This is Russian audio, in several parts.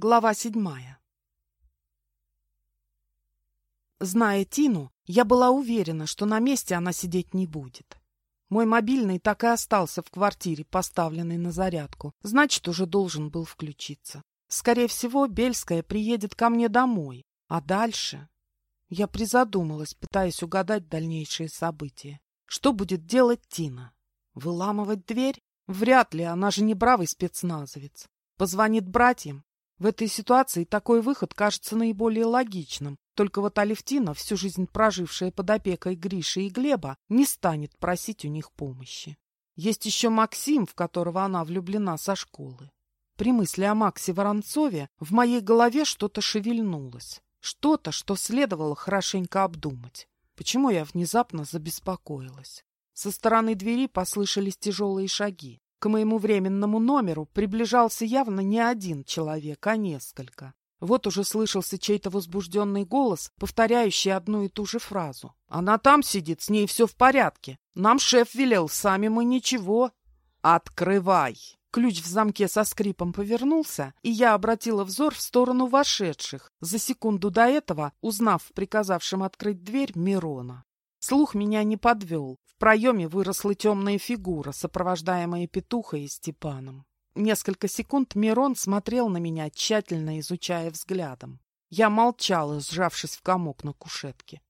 Глава седьмая Зная Тину, я была уверена, что на месте она сидеть не будет. Мой мобильный так и остался в квартире, поставленный на зарядку. Значит, уже должен был включиться. Скорее всего, Бельская приедет ко мне домой. А дальше... Я призадумалась, пытаясь угадать дальнейшие события. Что будет делать Тина? Выламывать дверь? Вряд ли, она же не бравый спецназовец. Позвонит братьям? В этой ситуации такой выход кажется наиболее логичным. Только вот Алевтина, всю жизнь прожившая под опекой Гриши и Глеба, не станет просить у них помощи. Есть еще Максим, в которого она влюблена со школы. При мысли о Максе Воронцове в моей голове что-то шевельнулось. Что-то, что следовало хорошенько обдумать. Почему я внезапно забеспокоилась? Со стороны двери послышались тяжелые шаги. К моему временному номеру приближался явно не один человек, а несколько. Вот уже слышался чей-то возбужденный голос, повторяющий одну и ту же фразу. «Она там сидит, с ней все в порядке. Нам шеф велел, сами мы ничего». «Открывай!» Ключ в замке со скрипом повернулся, и я обратила взор в сторону вошедших, за секунду до этого узнав в приказавшем открыть дверь Мирона. Слух меня не подвел. В проеме выросла темная фигура, сопровождаемая Петухой и Степаном. Несколько секунд Мирон смотрел на меня, тщательно изучая взглядом. Я молчала, сжавшись в комок на кушетке.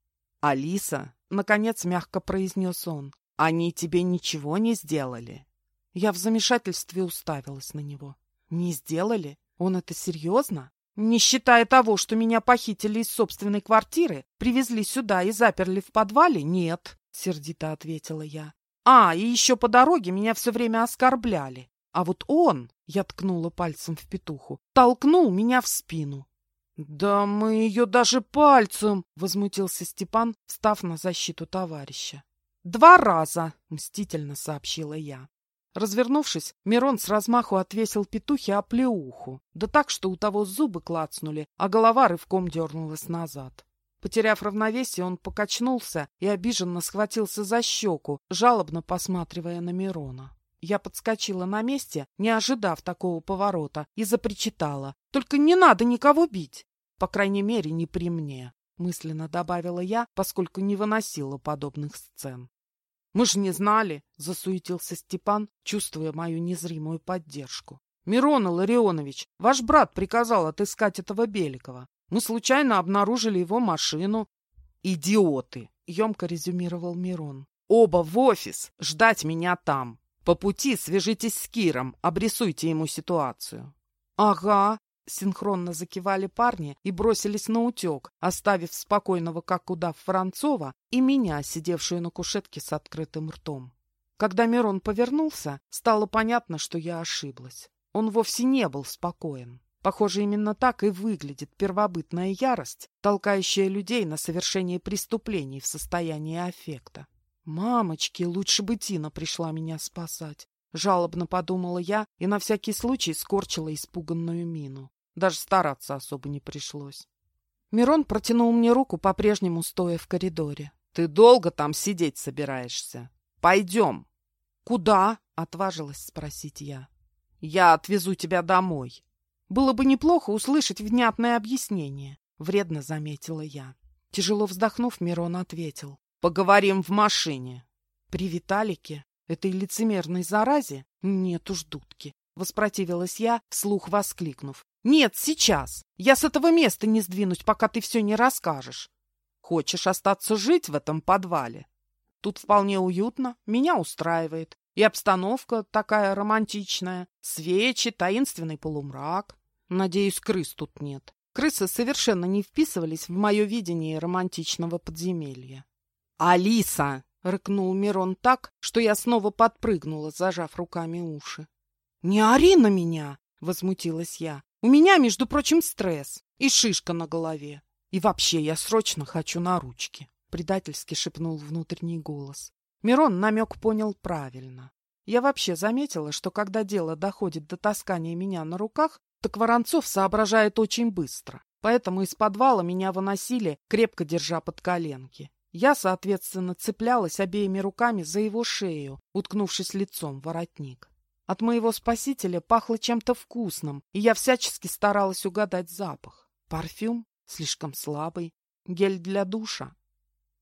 «Алиса», — наконец мягко произнес он, — «они тебе ничего не сделали?» Я в замешательстве уставилась на него. «Не сделали? Он это серьезно?» Не считая того, что меня похитили из собственной квартиры, привезли сюда и заперли в подвале, нет, — сердито ответила я. А, и еще по дороге меня все время оскорбляли. А вот он, — я ткнула пальцем в петуху, — толкнул меня в спину. «Да мы ее даже пальцем!» — возмутился Степан, встав на защиту товарища. «Два раза!» — мстительно сообщила я. Развернувшись, Мирон с размаху отвесил петухе оплеуху, да так, что у того зубы клацнули, а голова рывком дернулась назад. Потеряв равновесие, он покачнулся и обиженно схватился за щеку, жалобно посматривая на Мирона. Я подскочила на месте, не ожидав такого поворота, и запричитала. «Только не надо никого бить! По крайней мере, не при мне!» мысленно добавила я, поскольку не выносила подобных сцен. Мы же не знали, — засуетился Степан, чувствуя мою незримую поддержку. Мирон Ларионович, ваш брат приказал отыскать этого Беликова. Мы случайно обнаружили его машину. Идиоты, — емко резюмировал Мирон. Оба в офис, ждать меня там. По пути свяжитесь с Киром, обрисуйте ему ситуацию. Ага, Синхронно закивали парни и бросились на утек, оставив спокойного как удав Францова и меня, сидевшую на кушетке с открытым ртом. Когда Мирон повернулся, стало понятно, что я ошиблась. Он вовсе не был спокоен. Похоже, именно так и выглядит первобытная ярость, толкающая людей на совершение преступлений в состоянии аффекта. «Мамочки, лучше бы Тина пришла меня спасать», — жалобно подумала я и на всякий случай скорчила испуганную мину. Даже стараться особо не пришлось. Мирон протянул мне руку, по-прежнему стоя в коридоре. «Ты долго там сидеть собираешься? Пойдем!» «Куда?» — отважилась спросить я. «Я отвезу тебя домой». «Было бы неплохо услышать внятное объяснение», — вредно заметила я. Тяжело вздохнув, Мирон ответил. «Поговорим в машине». «При Виталике? Этой лицемерной заразе? Нет уж, дудки». Воспротивилась я, вслух воскликнув. Нет, сейчас. Я с этого места не сдвинусь, пока ты все не расскажешь. Хочешь остаться жить в этом подвале? Тут вполне уютно, меня устраивает. И обстановка такая романтичная. Свечи, таинственный полумрак. Надеюсь, крыс тут нет. Крысы совершенно не вписывались в мое видение романтичного подземелья. «Алиса!» — рыкнул Мирон так, что я снова подпрыгнула, зажав руками уши. «Не ори на меня!» — возмутилась я. У меня, между прочим, стресс и шишка на голове. И вообще я срочно хочу на ручки, — предательски шепнул внутренний голос. Мирон намек понял правильно. Я вообще заметила, что когда дело доходит до таскания меня на руках, так Воронцов соображает очень быстро. Поэтому из подвала меня выносили, крепко держа под коленки. Я, соответственно, цеплялась обеими руками за его шею, уткнувшись лицом в воротник. От моего спасителя пахло чем-то вкусным, и я всячески старалась угадать запах. Парфюм слишком слабый, гель для душа.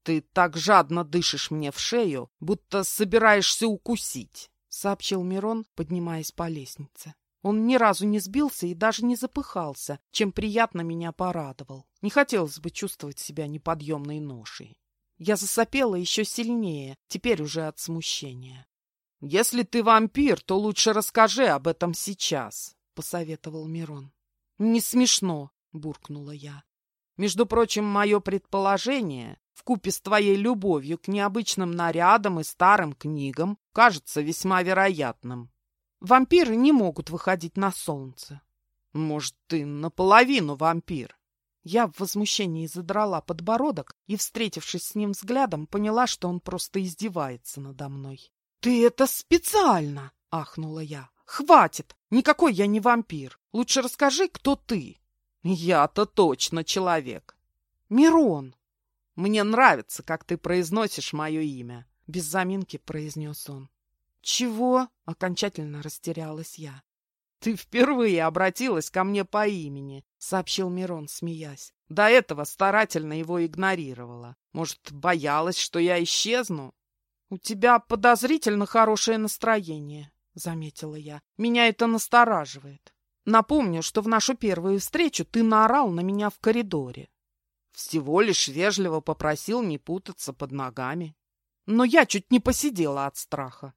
«Ты так жадно дышишь мне в шею, будто собираешься укусить», — сообщил Мирон, поднимаясь по лестнице. Он ни разу не сбился и даже не запыхался, чем приятно меня порадовал. Не хотелось бы чувствовать себя неподъемной ношей. Я засопела еще сильнее, теперь уже от смущения. «Если ты вампир, то лучше расскажи об этом сейчас», — посоветовал Мирон. «Не смешно», — буркнула я. «Между прочим, мое предположение, вкупе с твоей любовью к необычным нарядам и старым книгам, кажется весьма вероятным. Вампиры не могут выходить на солнце. Может, ты наполовину вампир?» Я в возмущении задрала подбородок и, встретившись с ним взглядом, поняла, что он просто издевается надо мной. «Ты это специально!» — ахнула я. «Хватит! Никакой я не вампир! Лучше расскажи, кто ты!» «Я-то точно человек!» «Мирон!» «Мне нравится, как ты произносишь мое имя!» Без заминки произнес он. «Чего?» — окончательно растерялась я. «Ты впервые обратилась ко мне по имени», — сообщил Мирон, смеясь. «До этого старательно его игнорировала. Может, боялась, что я исчезну?» «У тебя подозрительно хорошее настроение», — заметила я. «Меня это настораживает. Напомню, что в нашу первую встречу ты наорал на меня в коридоре». Всего лишь вежливо попросил не путаться под ногами. Но я чуть не посидела от страха.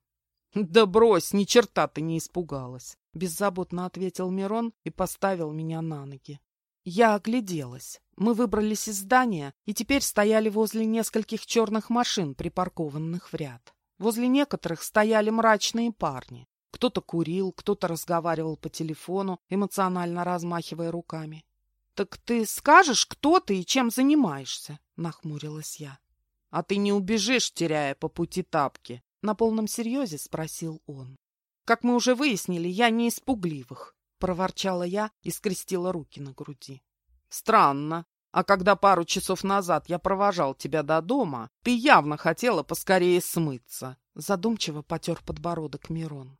«Да брось, ни черта ты не испугалась», — беззаботно ответил Мирон и поставил меня на ноги. Я огляделась. Мы выбрались из здания и теперь стояли возле нескольких черных машин, припаркованных в ряд. Возле некоторых стояли мрачные парни. Кто-то курил, кто-то разговаривал по телефону, эмоционально размахивая руками. — Так ты скажешь, кто ты и чем занимаешься? — нахмурилась я. — А ты не убежишь, теряя по пути тапки? — на полном серьезе спросил он. Как мы уже выяснили, я не из пугливых. — проворчала я и скрестила руки на груди. «Странно. А когда пару часов назад я провожал тебя до дома, ты явно хотела поскорее смыться». Задумчиво потер подбородок Мирон.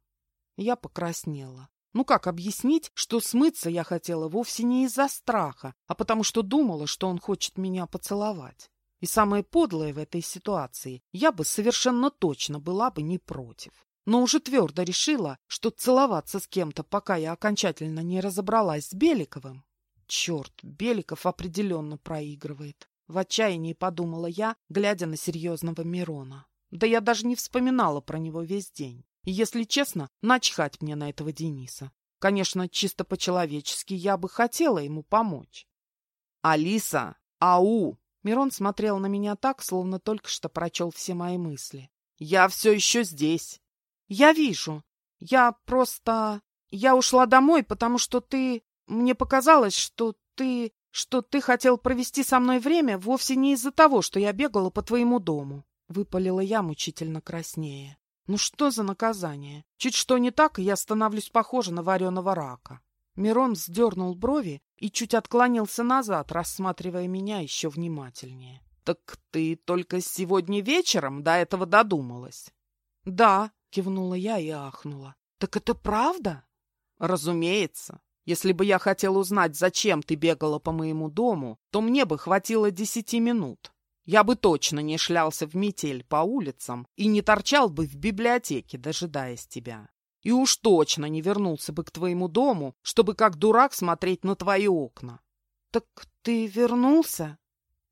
Я покраснела. Ну как объяснить, что смыться я хотела вовсе не из-за страха, а потому что думала, что он хочет меня поцеловать. И самое подлое в этой ситуации, я бы совершенно точно была бы не против но уже твердо решила, что целоваться с кем-то, пока я окончательно не разобралась с Беликовым. Черт, Беликов определенно проигрывает. В отчаянии подумала я, глядя на серьезного Мирона. Да я даже не вспоминала про него весь день. И, если честно, начхать мне на этого Дениса. Конечно, чисто по-человечески я бы хотела ему помочь. «Алиса! Ау!» Мирон смотрел на меня так, словно только что прочел все мои мысли. «Я все еще здесь. Я вижу. Я просто... Я ушла домой, потому что ты... Мне показалось, что ты... Что ты хотел провести со мной время вовсе не из-за того, что я бегала по твоему дому. Выпалила я мучительно краснее. Ну что за наказание? Чуть что не так, и я становлюсь похожа на вареного рака. Мирон вздернул брови и чуть отклонился назад, рассматривая меня еще внимательнее. «Так ты только сегодня вечером до этого додумалась?» «Да», Кивнула я и ахнула. «Так это правда?» «Разумеется. Если бы я хотел узнать, зачем ты бегала по моему дому, то мне бы хватило десяти минут. Я бы точно не шлялся в метель по улицам и не торчал бы в библиотеке, дожидаясь тебя. И уж точно не вернулся бы к твоему дому, чтобы как дурак смотреть на твои окна». «Так ты вернулся?»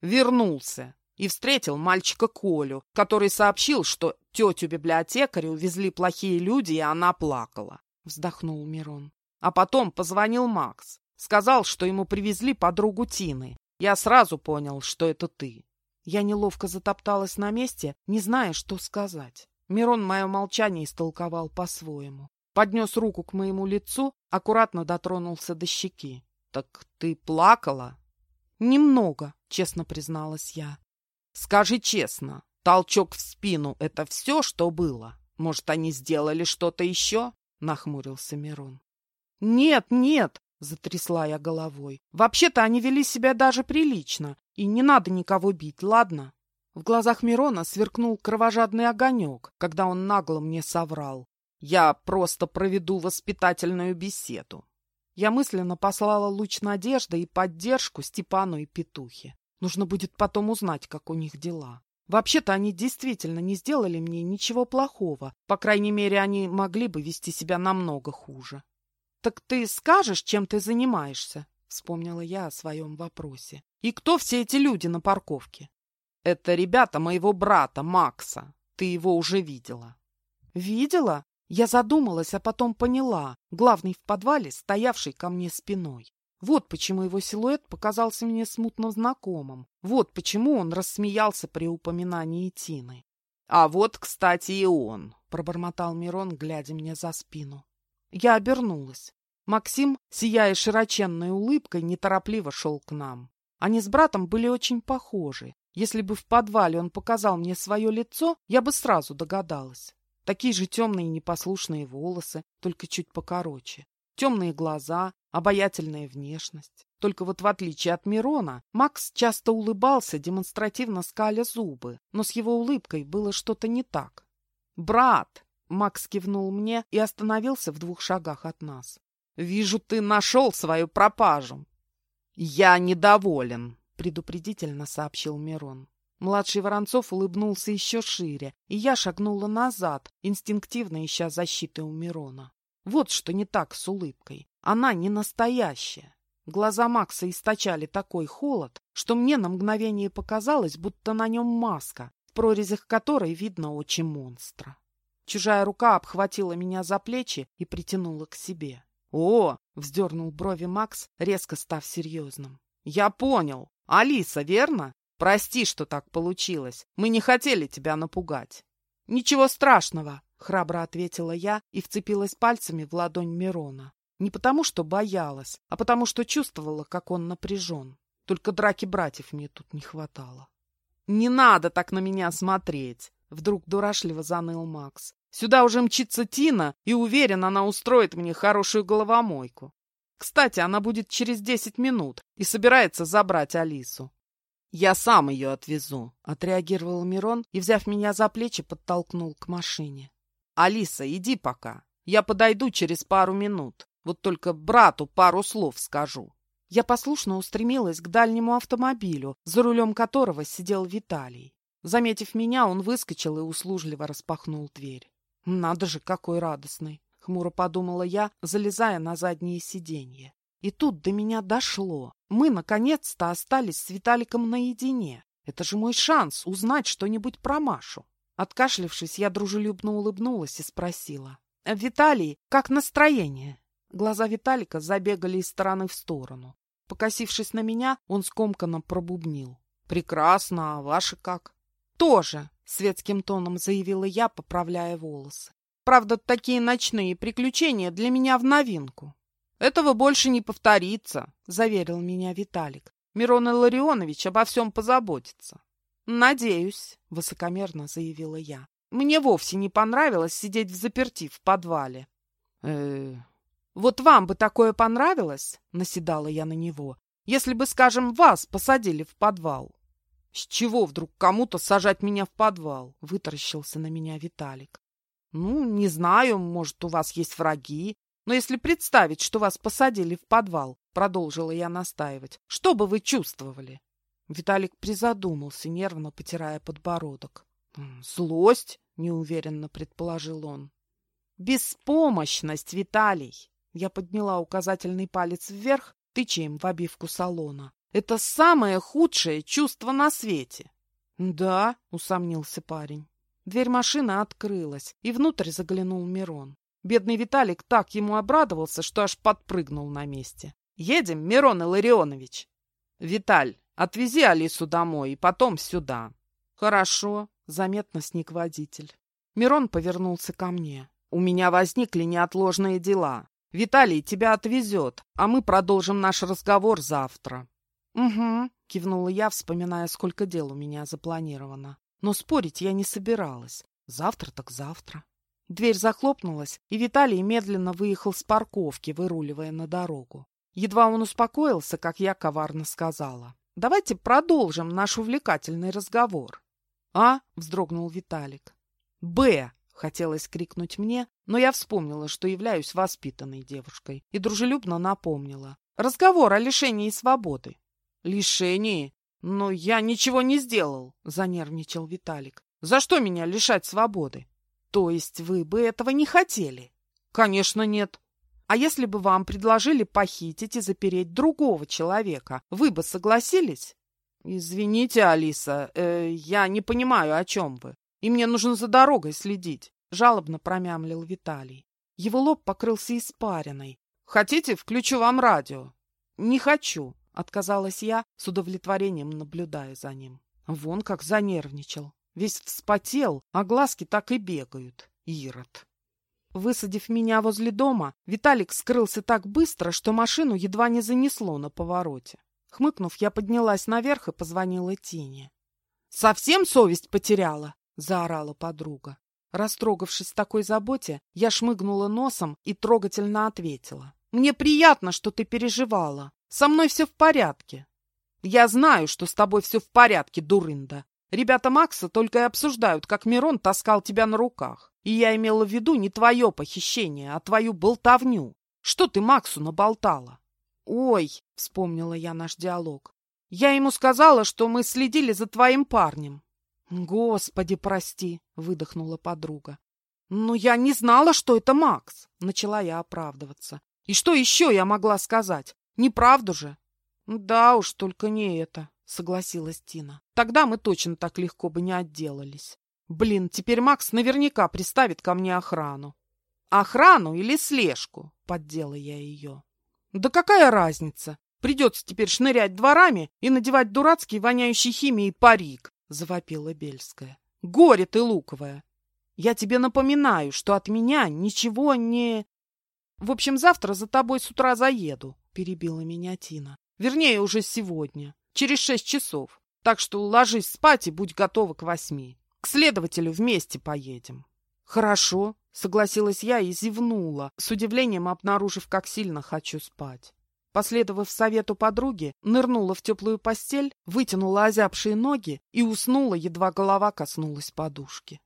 «Вернулся и встретил мальчика Колю, который сообщил, что тетю-библиотекаря увезли плохие люди, и она плакала. Вздохнул Мирон. А потом позвонил Макс. Сказал, что ему привезли подругу Тины. Я сразу понял, что это ты. Я неловко затопталась на месте, не зная, что сказать. Мирон мое молчание истолковал по-своему. Поднес руку к моему лицу, аккуратно дотронулся до щеки. «Так ты плакала?» «Немного», — честно призналась я. Скажи честно, толчок в спину — это все, что было? Может, они сделали что-то еще? — нахмурился Мирон. — Нет, нет, — затрясла я головой. — Вообще-то они вели себя даже прилично, и не надо никого бить, ладно? В глазах Мирона сверкнул кровожадный огонек, когда он нагло мне соврал. Я просто проведу воспитательную беседу. Я мысленно послала луч надежды и поддержку Степану и Петухе. Нужно будет потом узнать, как у них дела. Вообще-то они действительно не сделали мне ничего плохого. По крайней мере, они могли бы вести себя намного хуже. «Так ты скажешь, чем ты занимаешься?» — вспомнила я о своем вопросе. «И кто все эти люди на парковке?» «Это ребята моего брата Макса. Ты его уже видела». «Видела?» Я задумалась, а потом поняла. Главный в подвале, стоявший ко мне спиной. Вот почему его силуэт показался мне смутно знакомым. Вот почему он рассмеялся при упоминании Тины. — А вот, кстати, и он, — пробормотал Мирон, глядя мне за спину. Я обернулась. Максим, сияя широченной улыбкой, неторопливо шел к нам. Они с братом были очень похожи. Если бы в подвале он показал мне свое лицо, я бы сразу догадалась. Такие же темные непослушные волосы, только чуть покороче. Темные глаза, обаятельная внешность. Только вот в отличие от Мирона, Макс часто улыбался, демонстративно скаля зубы, но с его улыбкой было что-то не так. «Брат!» — Макс кивнул мне и остановился в двух шагах от нас. «Вижу, ты нашел свою пропажу!» «Я недоволен!» — предупредительно сообщил Мирон. Младший Воронцов улыбнулся еще шире, и я шагнула назад, инстинктивно ища защиты у Мирона. Вот что не так с улыбкой. Она не настоящая. Глаза Макса источали такой холод, что мне на мгновение показалось, будто на нем маска, в прорезях которой видно очи монстра. Чужая рука обхватила меня за плечи и притянула к себе. «О!» — вздернул брови Макс, резко став серьезным. «Я понял. Алиса, верно? Прости, что так получилось. Мы не хотели тебя напугать». «Ничего страшного», — храбро ответила я и вцепилась пальцами в ладонь Мирона. Не потому, что боялась, а потому, что чувствовала, как он напряжен. Только драки братьев мне тут не хватало. «Не надо так на меня смотреть!» — вдруг дурашливо заныл Макс. «Сюда уже мчится Тина, и уверен, она устроит мне хорошую головомойку. Кстати, она будет через десять минут и собирается забрать Алису. «Я сам ее отвезу», — отреагировал Мирон и, взяв меня за плечи, подтолкнул к машине. «Алиса, иди пока. Я подойду через пару минут. Вот только брату пару слов скажу». Я послушно устремилась к дальнему автомобилю, за рулем которого сидел Виталий. Заметив меня, он выскочил и услужливо распахнул дверь. «Надо же, какой радостный!» — хмуро подумала я, залезая на заднее сиденье. И тут до меня дошло. Мы, наконец-то, остались с Виталиком наедине. Это же мой шанс узнать что-нибудь про Машу. Откашлившись, я дружелюбно улыбнулась и спросила. «Э, «Виталий, как настроение?» Глаза Виталика забегали из стороны в сторону. Покосившись на меня, он скомканно пробубнил. «Прекрасно, а ваши как?» «Тоже», — светским тоном заявила я, поправляя волосы. «Правда, такие ночные приключения для меня в новинку. «Этого больше не повторится», — заверил меня Виталик. «Мирон Илларионович обо всем позаботится». «Надеюсь», — высокомерно заявила я. «Мне вовсе не понравилось сидеть в заперти в подвале». «Э-э...» «Вот вам бы такое понравилось?» — наседала я на него. «Если бы, скажем, вас посадили в подвал». «С чего вдруг кому-то сажать меня в подвал?» — вытаращился на меня Виталик. «Ну, не знаю, может, у вас есть враги, но если представить, что вас посадили в подвал, продолжила я настаивать, что бы вы чувствовали? Виталик призадумался, нервно потирая подбородок. Злость, неуверенно предположил он. Беспомощность, Виталий. Я подняла указательный палец вверх, тыча им в обивку салона. Это самое худшее чувство на свете. Да, усомнился парень. Дверь машины открылась, и внутрь заглянул Мирон. Бедный Виталик так ему обрадовался, что аж подпрыгнул на месте. «Едем, Мирон Илларионович?» «Виталь, отвези Алису домой и потом сюда». «Хорошо», — заметно сник водитель. Мирон повернулся ко мне. «У меня возникли неотложные дела. Виталий тебя отвезет, а мы продолжим наш разговор завтра». «Угу», — кивнула я, вспоминая, сколько дел у меня запланировано. Но спорить я не собиралась. Завтра так завтра. Дверь захлопнулась, и Виталий медленно выехал с парковки, выруливая на дорогу. Едва он успокоился, как я коварно сказала. «Давайте продолжим наш увлекательный разговор». «А?» — вздрогнул Виталик. «Б!» — хотелось крикнуть мне, Но я вспомнила, что являюсь воспитанной девушкой, и дружелюбно напомнила. Разговор о лишении свободы. Лишении? Но я ничего не сделал, занервничал Виталик. За что меня лишать свободы? То есть вы бы этого не хотели? Конечно, нет. А если бы вам предложили похитить и запереть другого человека, вы бы согласились? Извините, Алиса, э, я не понимаю, о чем вы. И мне нужно за дорогой следить. Жалобно промямлил Виталий. Его лоб покрылся испариной. «Хотите, включу вам радио?» «Не хочу», — отказалась я, с удовлетворением наблюдая за ним. Вон как занервничал. Весь вспотел, а глазки так и бегают. Ирод. Высадив меня возле дома, Виталик скрылся так быстро, что машину едва не занесло на повороте. Хмыкнув, я поднялась наверх и позвонила Тине. «Совсем совесть потеряла?» — заорала подруга. Растрогавшись такой заботе, я шмыгнула носом и трогательно ответила. «Мне приятно, что ты переживала. Со мной все в порядке». «Я знаю, что с тобой все в порядке, дурында. Ребята Макса только и обсуждают, как Мирон таскал тебя на руках. И я имела в виду не твое похищение, а твою болтовню. Что ты Максу наболтала?» «Ой», — вспомнила я наш диалог, — «я ему сказала, что мы следили за твоим парнем. «Господи, прости!» — выдохнула подруга. «Ну, я не знала, что это Макс!» — начала я оправдываться. «И что еще я могла сказать? Неправду же?» «Да уж, только не это», — согласилась Тина. «Тогда мы точно так легко бы не отделались. Блин, теперь Макс наверняка приставит ко мне охрану». «Охрану или слежку?» — поддела я ее. «Да какая разница? Придется теперь шнырять дворами и надевать дурацкий воняющий химией парик, — завопила Бельская. — Горе ты, луковая! Я тебе напоминаю, что от меня ничего не... — В общем, завтра за тобой с утра заеду, — перебила меня Тина. — Вернее, уже сегодня, через шесть часов. Так что ложись спать и будь готова к восьми. К следователю вместе поедем. — Хорошо, — согласилась я и зевнула, с удивлением обнаружив, как сильно хочу спать. Последовав совету подруги, нырнула в теплую постель, вытянула озябшие ноги и уснула, едва голова коснулась подушки.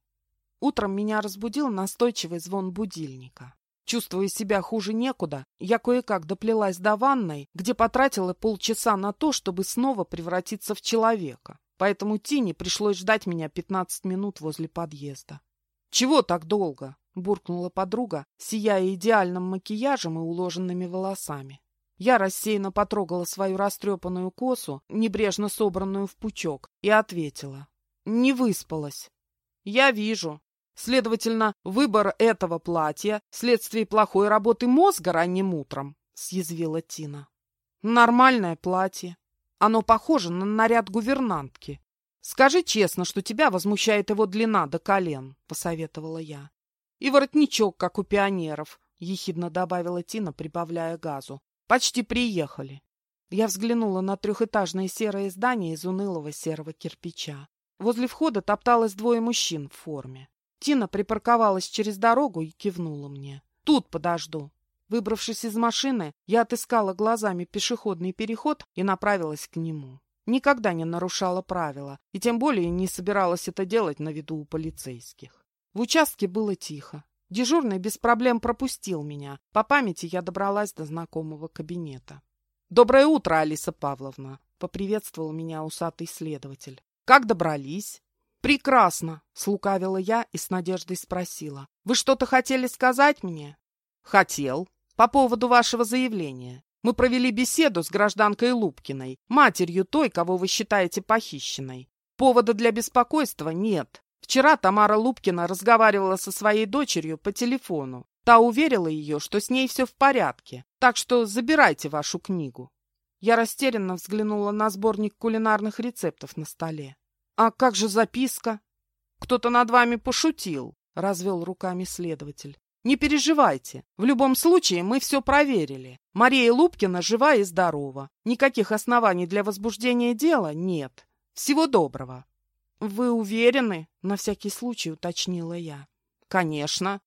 Утром меня разбудил настойчивый звон будильника. Чувствуя себя хуже некуда, я кое-как доплелась до ванной, где потратила полчаса на то, чтобы снова превратиться в человека. Поэтому Тине пришлось ждать меня пятнадцать минут возле подъезда. «Чего так долго?» — буркнула подруга, сияя идеальным макияжем и уложенными волосами. Я рассеянно потрогала свою растрепанную косу, небрежно собранную в пучок, и ответила. Не выспалась. Я вижу. Следовательно, выбор этого платья — следствие плохой работы мозга ранним утром, — съязвила Тина. Нормальное платье. Оно похоже на наряд гувернантки. Скажи честно, что тебя возмущает его длина до колен, — посоветовала я. И воротничок, как у пионеров, — ехидно добавила Тина, прибавляя газу. Почти приехали. Я взглянула на трехэтажное серое здание из унылого серого кирпича. Возле входа топталось двое мужчин в форме. Тина припарковалась через дорогу и кивнула мне. «Тут подожду». Выбравшись из машины, я отыскала глазами пешеходный переход и направилась к нему. Никогда не нарушала правила, и тем более не собиралась это делать на виду у полицейских. В участке было тихо. Дежурный без проблем пропустил меня. По памяти я добралась до знакомого кабинета. «Доброе утро, Алиса Павловна!» — поприветствовал меня усатый следователь. «Как добрались?» «Прекрасно!» — слукавила я и с надеждой спросила. «Вы что-то хотели сказать мне?» «Хотел. По поводу вашего заявления. Мы провели беседу с гражданкой Лубкиной, матерью той, кого вы считаете похищенной. Повода для беспокойства нет. Вчера Тамара Лубкина разговаривала со своей дочерью по телефону. Та уверила ее, что с ней все в порядке, так что забирайте вашу книгу. Я растерянно взглянула на сборник кулинарных рецептов на столе. «А как же записка?» «Кто-то над вами пошутил», — развел руками следователь. «Не переживайте. В любом случае мы все проверили. Мария Лубкина жива и здорова. Никаких оснований для возбуждения дела нет. Всего доброго». «Вы уверены?» — на всякий случай уточнила я. «Конечно.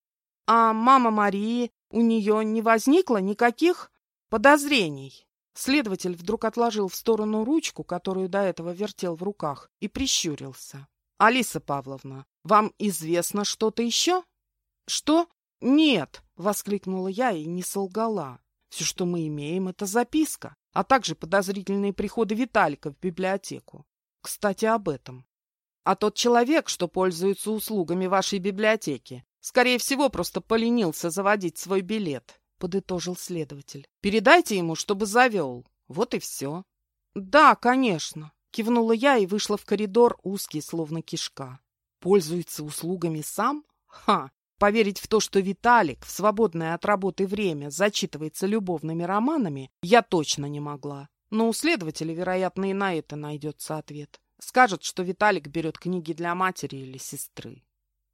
А мама Марии, у нее не возникло никаких подозрений?» Следователь вдруг отложил в сторону ручку, которую до этого вертел в руках, и прищурился. «Алиса Павловна, вам известно что-то еще?» «Что?» «Нет!» — воскликнула я и не солгала. «Все, что мы имеем, — это записка, а также подозрительные приходы Виталика в библиотеку. Кстати, об этом. А тот человек, что пользуется услугами вашей библиотеки, скорее всего, просто поленился заводить свой билет», — подытожил следователь. «Передайте ему, чтобы завел. Вот и все». «Да, конечно», — кивнула я и вышла в коридор, узкий, словно кишка. «Пользуется услугами сам? Ха! Поверить в то, что Виталик в свободное от работы время зачитывается любовными романами, я точно не могла. Но у следователя, вероятно, и на это найдется ответ. Скажет, что Виталик берет книги для матери или сестры.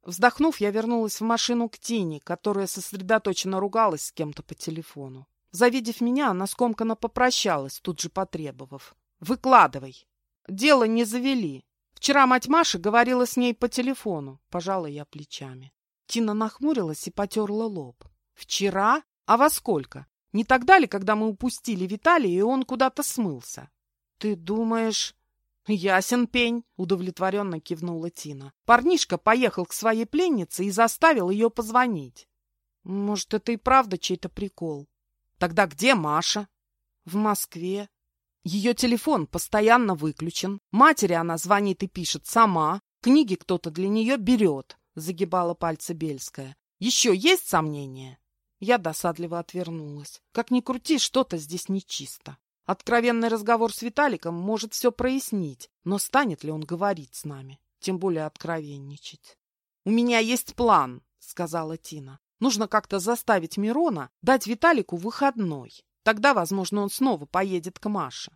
Вздохнув, я вернулась в машину к Тине, которая сосредоточенно ругалась с кем-то по телефону. Завидев меня, она скомканно попрощалась, тут же потребовав. «Выкладывай!» «Дело не завели. Вчера мать Маши говорила с ней по телефону», — пожала я плечами. Тина нахмурилась и потерла лоб. «Вчера? А во сколько? Не тогда ли, когда мы упустили Виталия, и он куда-то смылся?» «Ты думаешь...» «Ясен пень», — удовлетворенно кивнула Тина. «Парнишка поехал к своей пленнице и заставил ее позвонить». «Может, это и правда чей-то прикол?» «Тогда где Маша?» «В Москве. Ее телефон постоянно выключен. Матери она звонит и пишет сама. Книги кто-то для нее берет. — загибала пальцы Бельская. «Еще есть сомнения?» Я досадливо отвернулась. Как ни крути, что-то здесь нечисто. Откровенный разговор с Виталиком может все прояснить, но станет ли он говорить с нами? Тем более откровенничать. «У меня есть план», — сказала Тина. «Нужно как-то заставить Мирона дать Виталику выходной. Тогда, возможно, он снова поедет к Маше».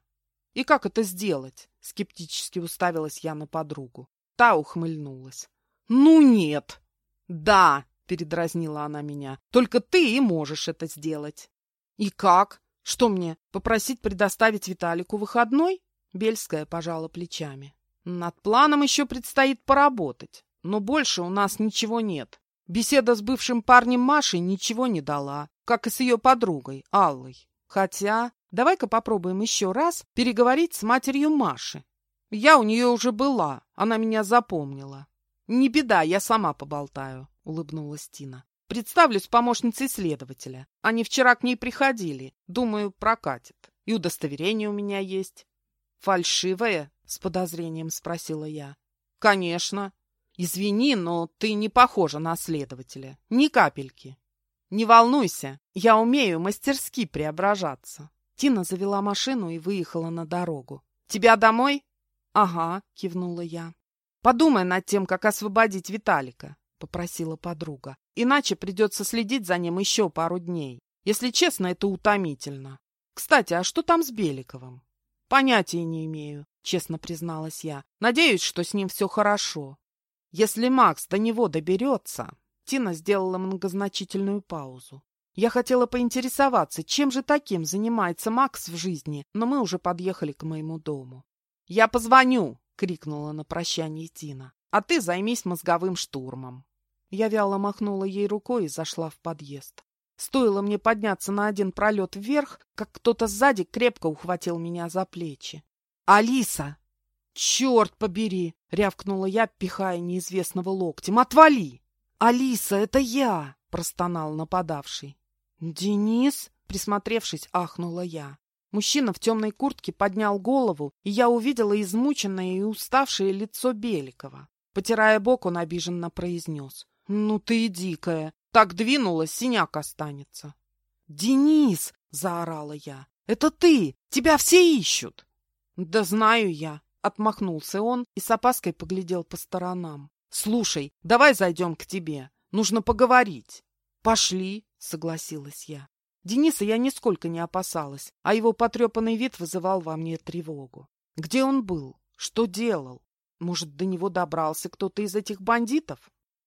«И как это сделать?» — скептически уставилась я на подругу. Та ухмыльнулась. «Ну нет!» «Да!» — передразнила она меня. «Только ты и можешь это сделать!» «И как? Что мне, попросить предоставить Виталику выходной?» Бельская пожала плечами. «Над планом еще предстоит поработать, но больше у нас ничего нет. Беседа с бывшим парнем Машей ничего не дала, как и с ее подругой, Аллой. Хотя, давай-ка попробуем еще раз переговорить с матерью Маши. Я у нее уже была, она меня запомнила. «Не беда, я сама поболтаю», — улыбнулась Тина. «Представлюсь помощницей следователя. Они вчера к ней приходили. Думаю, прокатит. И удостоверение у меня есть». «Фальшивое?» — с подозрением спросила я. «Конечно. Извини, но ты не похожа на следователя. Ни капельки». «Не волнуйся, я умею мастерски преображаться». Тина завела машину и выехала на дорогу. «Тебя домой?» «Ага», — кивнула я. Подумай над тем, как освободить Виталика, — попросила подруга. Иначе придется следить за ним еще пару дней. Если честно, это утомительно. Кстати, а что там с Беликовым? Понятия не имею, честно призналась я. Надеюсь, что с ним все хорошо. Если Макс до него доберется... Тина сделала многозначительную паузу. Я хотела поинтересоваться, чем же таким занимается Макс в жизни, но мы уже подъехали к моему дому. «Я позвоню!» — крикнула на прощание Тина. «А ты займись мозговым штурмом». Я вяло махнула ей рукой и зашла в подъезд. Стоило мне подняться на один пролет вверх, как кто-то сзади крепко ухватил меня за плечи. «Алиса!» «Черт побери!» — рявкнула я, пихая неизвестного локтем. «Отвали!» «Алиса, это я!» — простонал нападавший. «Денис?» — присмотревшись, ахнула я. Мужчина в темной куртке поднял голову, и я увидела измученное и уставшее лицо Беликова. Потирая бок, он обиженно произнес. «Ну ты и дикая! Так двинула, синяк останется!» «Денис!» — заорала я. «Это ты! Тебя все ищут!» «Да знаю я!» — отмахнулся он и с опаской поглядел по сторонам. «Слушай, давай зайдем к тебе. Нужно поговорить». «Пошли!» — согласилась я. Дениса я нисколько не опасалась, а его потрепанный вид вызывал во мне тревогу. Где он был? Что делал? Может, до него добрался кто-то из этих бандитов?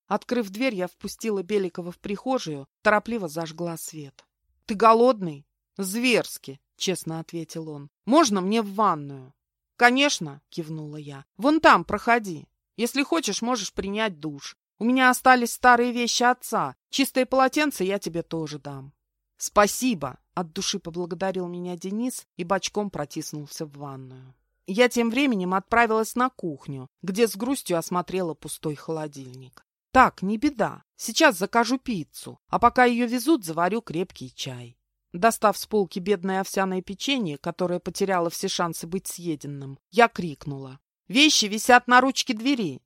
Открыв дверь, я впустила Беликова в прихожую, торопливо зажгла свет. — Ты голодный? — Зверски, — честно ответил он. — Можно мне в ванную? — Конечно, — кивнула я. — Вон там, проходи. Если хочешь, можешь принять душ. У меня остались старые вещи отца. Чистое полотенце я тебе тоже дам. «Спасибо!» — от души поблагодарил меня Денис и бочком протиснулся в ванную. Я тем временем отправилась на кухню, где с грустью осмотрела пустой холодильник. Так, не беда. Сейчас закажу пиццу, а пока ее везут, заварю крепкий чай. Достав с полки бедное овсяное печенье, которое потеряло все шансы быть съеденным, я крикнула. «Вещи висят на ручке двери!»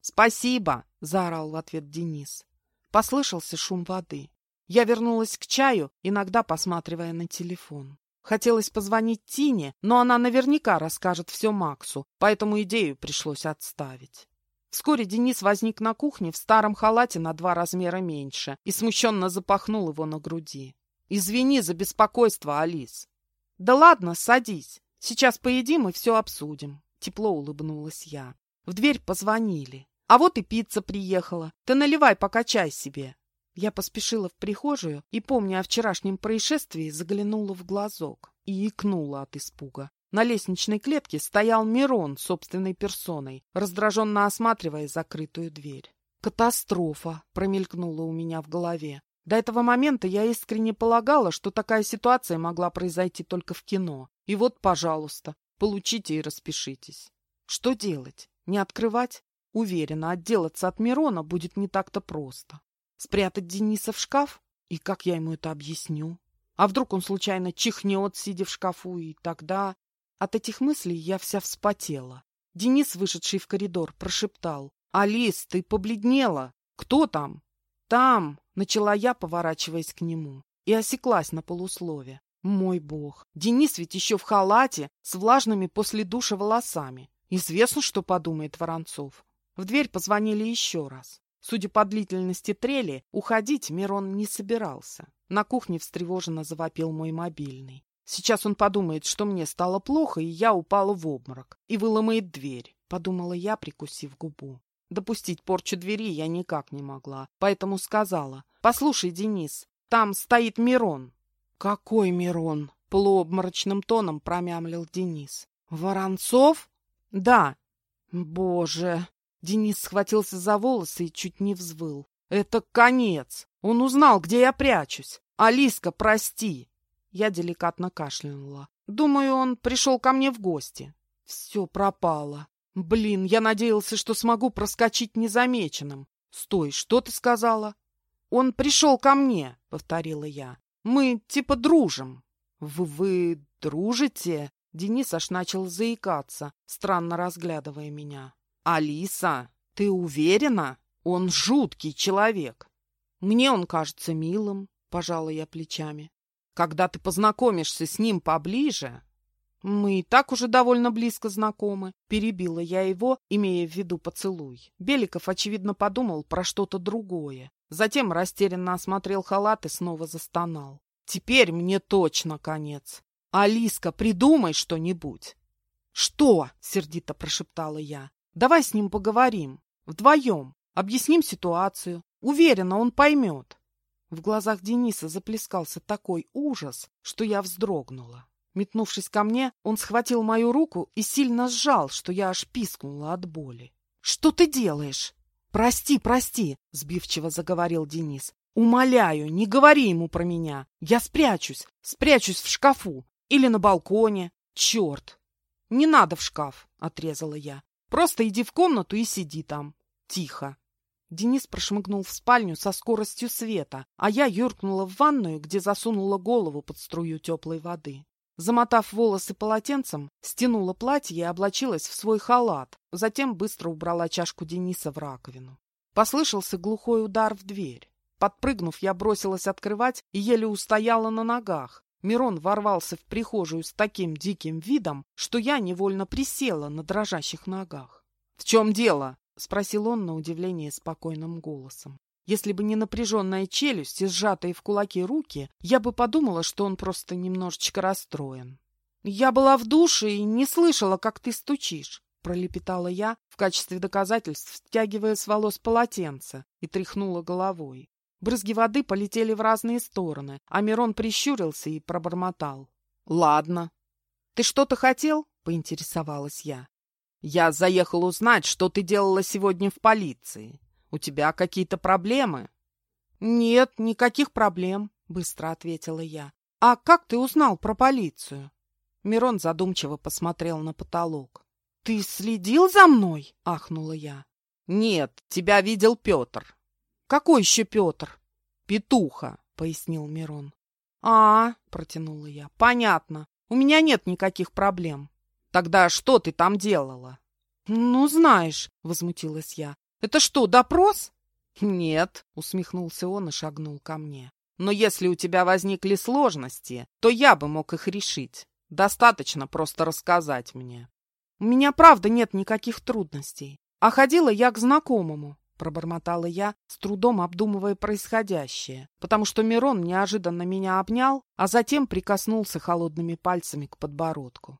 «Спасибо!» — заорал в ответ Денис. Послышался шум воды. Я вернулась к чаю, иногда посматривая на телефон. Хотелось позвонить Тине, но она наверняка расскажет все Максу, поэтому идею пришлось отставить. Вскоре Денис возник на кухне в старом халате на два размера меньше и смущенно запахнул его на груди. «Извини за беспокойство, Алис». «Да ладно, садись. Сейчас поедим и все обсудим», — тепло улыбнулась я. В дверь позвонили. «А вот и пицца приехала. Ты наливай пока чай себе». Я поспешила в прихожую и, помня о вчерашнем происшествии, заглянула в глазок и икнула от испуга. На лестничной клетке стоял Мирон собственной персоной, раздраженно осматривая закрытую дверь. «Катастрофа!» — промелькнула у меня в голове. До этого момента я искренне полагала, что такая ситуация могла произойти только в кино. И вот, пожалуйста, получите и распишитесь. Что делать? Не открывать? Уверена, отделаться от Мирона будет не так-то просто. Спрятать Дениса в шкаф? И как я ему это объясню? А вдруг он случайно чихнет, сидя в шкафу, и тогда... От этих мыслей я вся вспотела. Денис, вышедший в коридор, прошептал. «Алис, ты побледнела! Кто там?» «Там!» — начала я, поворачиваясь к нему, и осеклась на полуслове. «Мой бог! Денис ведь еще в халате, с влажными после душа волосами. Известно, что подумает Воронцов». В дверь позвонили еще раз. Судя по длительности трели, уходить Мирон не собирался. На кухне встревоженно завопил мой мобильный. Сейчас он подумает, что мне стало плохо, и я упала в обморок, и выломает дверь, — подумала я, прикусив губу. Допустить порчу двери я никак не могла, поэтому сказала. — Послушай, Денис, там стоит Мирон. — Какой Мирон? — полуобморочным тоном промямлил Денис. — Воронцов? — Да. — Боже! Денис схватился за волосы и чуть не взвыл. Это конец. Он узнал, где я прячусь. Алиска, прости. Я деликатно кашлянула. Думаю, он пришел ко мне в гости. Все пропало. Блин, я надеялся, что смогу проскочить незамеченным. Стой, что ты сказала? Он пришел ко мне, повторила я. Мы типа дружим. Вы, вы дружите? Денис аж начал заикаться, странно разглядывая меня. Алиса, ты уверена? Он жуткий человек. Мне он кажется милым, пожала я плечами. Когда ты познакомишься с ним поближе... Мы и так уже довольно близко знакомы. Перебила я его, имея в виду поцелуй. Беликов, очевидно, подумал про что-то другое. Затем растерянно осмотрел халат и снова застонал. Теперь мне точно конец. Алиска, придумай что-нибудь. Что? Сердито прошептала я. Давай с ним поговорим. Вдвоем. Объясним ситуацию. Уверена, он поймет. В глазах Дениса заплескался такой ужас, что я вздрогнула. Метнувшись ко мне, он схватил мою руку и сильно сжал, что я аж пискнула от боли. «Что ты делаешь?» «Прости, прости», — сбивчиво заговорил Денис. «Умоляю, не говори ему про меня. Я спрячусь, спрячусь в шкафу или на балконе. Черт!» «Не надо в шкаф», — отрезала я. «Просто иди в комнату и сиди там. Тихо». Денис прошмыгнул в спальню со скоростью света, а я юркнула в ванную, где засунула голову под струю теплой воды. Замотав волосы полотенцем, стянула платье и облачилась в свой халат, затем быстро убрала чашку Дениса в раковину. Послышался глухой удар в дверь. Подпрыгнув, я бросилась открывать и еле устояла на ногах. Мирон ворвался в прихожую с таким диким видом, что я невольно присела на дрожащих ногах. — В чем дело? — спросил он на удивление спокойным голосом. Если бы не напряженная челюсть и сжатые в кулаки руки, я бы подумала, что он просто немножечко расстроен. «Я была в душе и не слышала, как ты стучишь», — пролепетала я в качестве доказательств, стягивая с волос полотенце и тряхнула головой. Брызги воды полетели в разные стороны, а Мирон прищурился и пробормотал. «Ладно». «Ты что-то хотел?» — поинтересовалась я. Я заехал узнать, что ты делала сегодня в полиции. У тебя какие-то проблемы? Нет, никаких проблем, быстро ответила я. А как ты узнал про полицию? Мирон задумчиво посмотрел на потолок. Ты следил за мной? ахнула я. Нет, тебя видел Петр. Какой еще Петр? Петуха, пояснил Мирон. А, протянула я. Понятно. У меня нет никаких проблем. Тогда что ты там делала? Ну, знаешь, возмутилась я. Это что, допрос? Нет, усмехнулся он и шагнул ко мне. Но если у тебя возникли сложности, то я бы мог их решить. Достаточно просто рассказать мне. У меня правда нет никаких трудностей. А ходила я к знакомому, пробормотала я, с трудом обдумывая происходящее, потому что Мирон неожиданно меня обнял, а затем прикоснулся холодными пальцами к подбородку.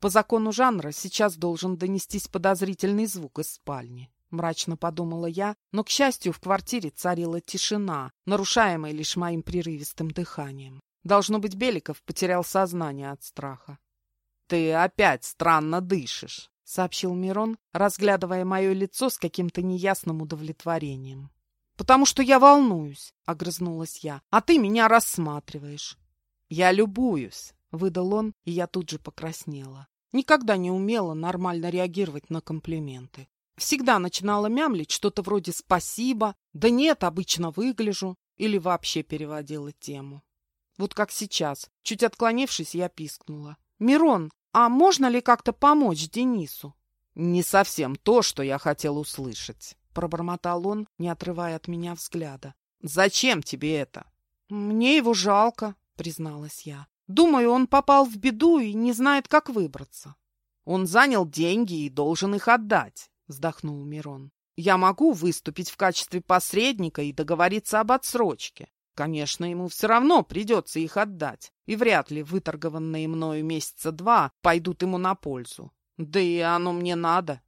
По закону жанра сейчас должен донестись подозрительный звук из спальни. Мрачно подумала я, но, к счастью, в квартире царила тишина, нарушаемая лишь моим прерывистым дыханием. Должно быть, Беликов потерял сознание от страха. «Ты опять странно дышишь», — сообщил Мирон, разглядывая мое лицо с каким-то неясным удовлетворением. «Потому что я волнуюсь», — огрызнулась я, — «а ты меня рассматриваешь». «Я любуюсь», — выдал он, и я тут же покраснела. Никогда не умела нормально реагировать на комплименты. Всегда начинала мямлить что-то вроде «спасибо», «да нет, обычно выгляжу» или вообще переводила тему. Вот как сейчас, чуть отклонившись, я пискнула. «Мирон, «А можно ли как-то помочь Денису?» «Не совсем то, что я хотел услышать», — пробормотал он, не отрывая от меня взгляда. «Зачем тебе это?» «Мне его жалко», — призналась я. «Думаю, он попал в беду и не знает, как выбраться». «Он занял деньги и должен их отдать», — вздохнул Мирон. «Я могу выступить в качестве посредника и договориться об отсрочке. Конечно, ему все равно придется их отдать, и вряд ли выторгованные мною месяца два пойдут ему на пользу. Да и оно мне надо.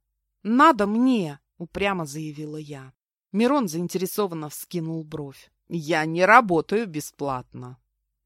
«Надо мне!» — упрямо заявила я. Мирон заинтересованно вскинул бровь. «Я не работаю бесплатно».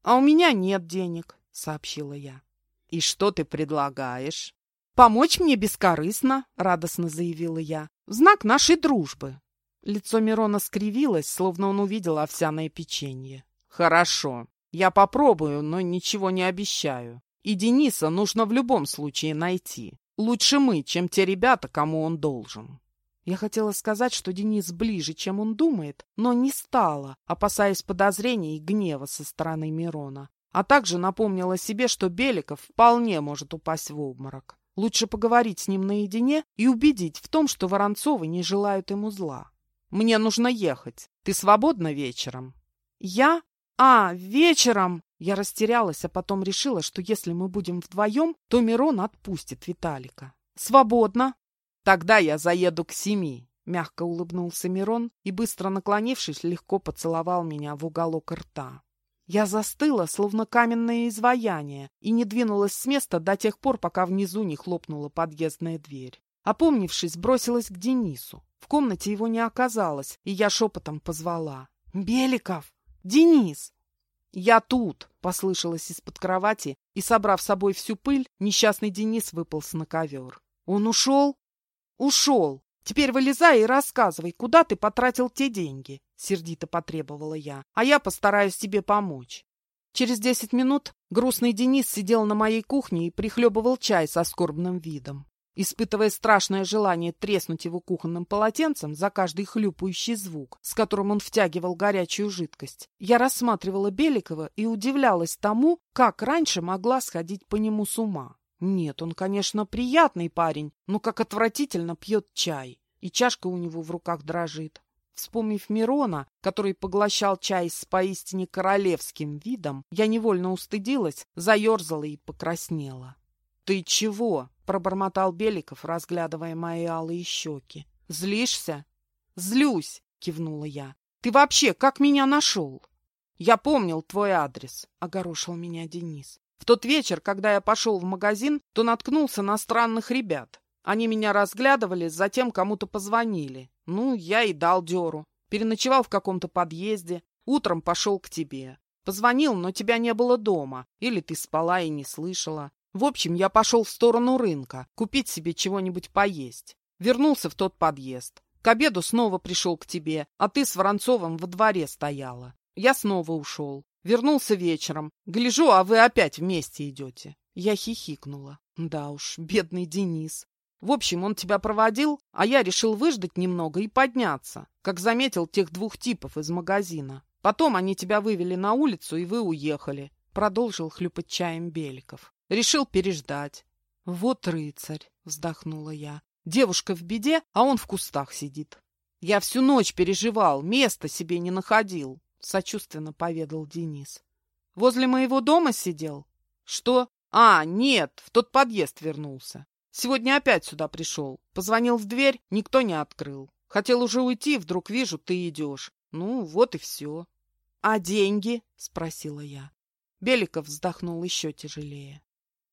«А у меня нет денег», — сообщила я. «И что ты предлагаешь?» «Помочь мне бескорыстно», — радостно заявила я, — «в знак нашей дружбы». Лицо Мирона скривилось, словно он увидел овсяное печенье. «Хорошо. Я попробую, но ничего не обещаю. И Дениса нужно в любом случае найти. Лучше мы, чем те ребята, кому он должен». Я хотела сказать, что Денис ближе, чем он думает, но не стала, опасаясь подозрений и гнева со стороны Мирона. А также напомнила себе, что Беликов вполне может упасть в обморок. Лучше поговорить с ним наедине и убедить в том, что Воронцовы не желают ему зла. Мне нужно ехать. Ты свободна вечером?» «Я? А, вечером!» Я растерялась, а потом решила, что если мы будем вдвоем, то Мирон отпустит Виталика. «Свободно!» «Тогда я заеду к семи!» Мягко улыбнулся Мирон и, быстро наклонившись, легко поцеловал меня в уголок рта. Я застыла, словно каменное изваяние, и не двинулась с места до тех пор, пока внизу не хлопнула подъездная дверь. Опомнившись, бросилась к Денису. В комнате его не оказалось, и я шепотом позвала. «Беликов! Денис!» «Я тут!» — послышалось из-под кровати, и, собрав с собой всю пыль, несчастный Денис выполз на ковер. «Он ушел?» «Ушел! Теперь вылезай и рассказывай, куда ты потратил те деньги?» — сердито потребовала я. «А я постараюсь тебе помочь». Через десять минут грустный Денис сидел на моей кухне и прихлебывал чай со скорбным видом. Испытывая страшное желание треснуть его кухонным полотенцем за каждый хлюпающий звук, с которым он втягивал горячую жидкость, я рассматривала Беликова и удивлялась тому, как раньше могла сходить по нему с ума. Нет, он, конечно, приятный парень, но как отвратительно пьет чай, и чашка у него в руках дрожит. Вспомнив Мирона, который поглощал чай с поистине королевским видом, я невольно устыдилась, заерзала и покраснела. «Ты чего?» — пробормотал Беликов, разглядывая мои алые щеки. «Злишься?» «Злюсь!» — кивнула я. «Ты вообще как меня нашел?» «Я помнил твой адрес», — огорошил меня Денис. «В тот вечер, когда я пошел в магазин, то наткнулся на странных ребят. Они меня разглядывали, затем кому-то позвонили. Ну, я и дал дёру. Переночевал в каком-то подъезде. Утром пошел к тебе. Позвонил, но тебя не было дома. Или ты спала и не слышала. В общем, я пошел в сторону рынка, купить себе чего-нибудь поесть. Вернулся в тот подъезд. К обеду снова пришел к тебе, а ты с Воронцовым во дворе стояла. Я снова ушел. Вернулся вечером. Гляжу, а вы опять вместе идете. Я хихикнула. Да уж, бедный Денис. В общем, он тебя проводил, а я решил выждать немного и подняться, как заметил тех двух типов из магазина. Потом они тебя вывели на улицу, и вы уехали. Продолжил хлюпать чаем Беликов. Решил переждать. Вот рыцарь, вздохнула я. Девушка в беде, а он в кустах сидит. Я всю ночь переживал, места себе не находил, сочувственно поведал Денис. Возле моего дома сидел? Что? А, нет, в тот подъезд вернулся. Сегодня опять сюда пришел. Позвонил в дверь, никто не открыл. Хотел уже уйти, вдруг вижу, ты идешь. Ну, вот и все. — А деньги? — спросила я. Беликов вздохнул еще тяжелее. —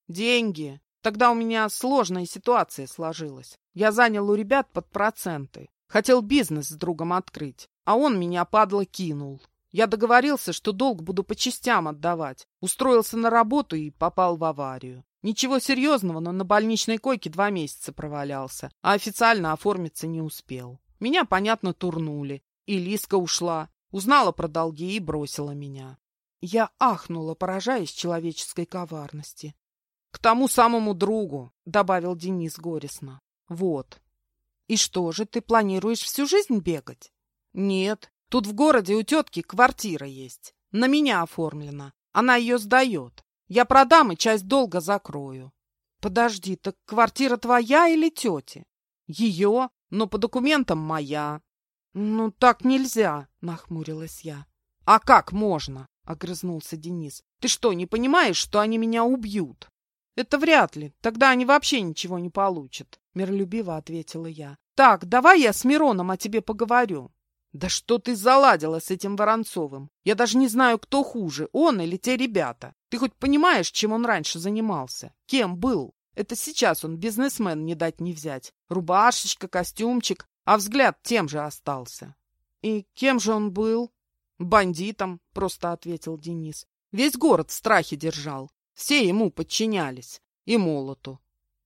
Деньги. Тогда у меня сложная ситуация сложилась. Я занял у ребят под проценты. Хотел бизнес с другом открыть, а он меня, падла, кинул. Я договорился, что долг буду по частям отдавать. Устроился на работу и попал в аварию. Ничего серьезного, но на больничной койке два месяца провалялся, а официально оформиться не успел. Меня, понятно, турнули. И Лиска ушла, узнала про долги и бросила меня. Я ахнула, поражаясь человеческой коварности. — К тому самому другу, — добавил Денис горестно. — Вот. — И что же, ты планируешь всю жизнь бегать? — Нет. Тут в городе у тетки квартира есть. На меня оформлена. Она ее сдает. Я продам и часть долга закрою. Подожди, так квартира твоя или тети? Ее, но по документам моя. Ну, так нельзя, нахмурилась я. А как можно? Огрызнулся Денис. Ты что, не понимаешь, что они меня убьют? Это вряд ли. Тогда они вообще ничего не получат, миролюбиво ответила я. Так, давай я с Мироном о тебе поговорю. Да что ты заладила с этим Воронцовым? Я даже не знаю, кто хуже, он или те ребята. Ты хоть понимаешь, чем он раньше занимался? Кем был? Это сейчас он бизнесмен не дать не взять. Рубашечка, костюмчик, а взгляд тем же остался. И кем же он был? Бандитом, просто ответил Денис. Весь город в страхе держал. Все ему подчинялись. И молоту.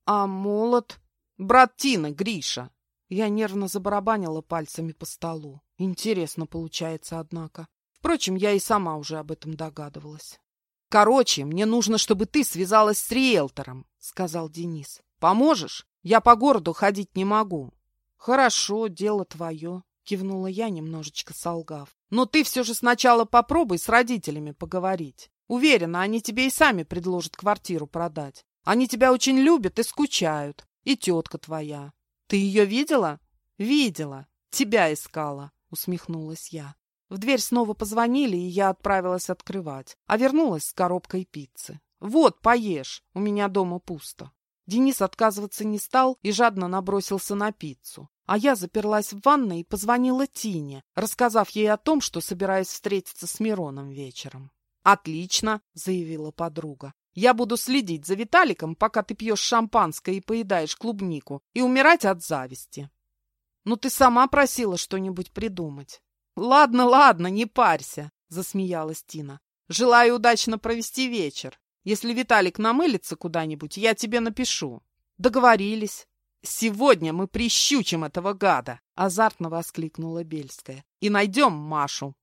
А молот? Брат Тина, Гриша. Я нервно забарабанила пальцами по столу. Интересно получается, однако. Впрочем, я и сама уже об этом догадывалась. «Короче, мне нужно, чтобы ты связалась с риэлтором», — сказал Денис. «Поможешь? Я по городу ходить не могу». «Хорошо, дело твое», — кивнула я, немножечко солгав. «Но ты все же сначала попробуй с родителями поговорить. Уверена, они тебе и сами предложат квартиру продать. Они тебя очень любят и скучают. И тетка твоя. Ты ее видела? Видела. Тебя искала, усмехнулась я. В дверь снова позвонили, и я отправилась открывать, а вернулась с коробкой пиццы. Вот, поешь, у меня дома пусто. Денис отказываться не стал и жадно набросился на пиццу. А я заперлась в ванной и позвонила Тине, рассказав ей о том, что собираюсь встретиться с Мироном вечером. «Отлично», — заявила подруга. Я буду следить за Виталиком, пока ты пьешь шампанское и поедаешь клубнику, и умирать от зависти. Ну, ты сама просила что-нибудь придумать. Ладно, ладно, не парься, засмеялась Тина. Желаю удачно провести вечер. Если Виталик намылится куда-нибудь, я тебе напишу. Договорились. Сегодня мы прищучим этого гада, азартно воскликнула Бельская. И найдем Машу.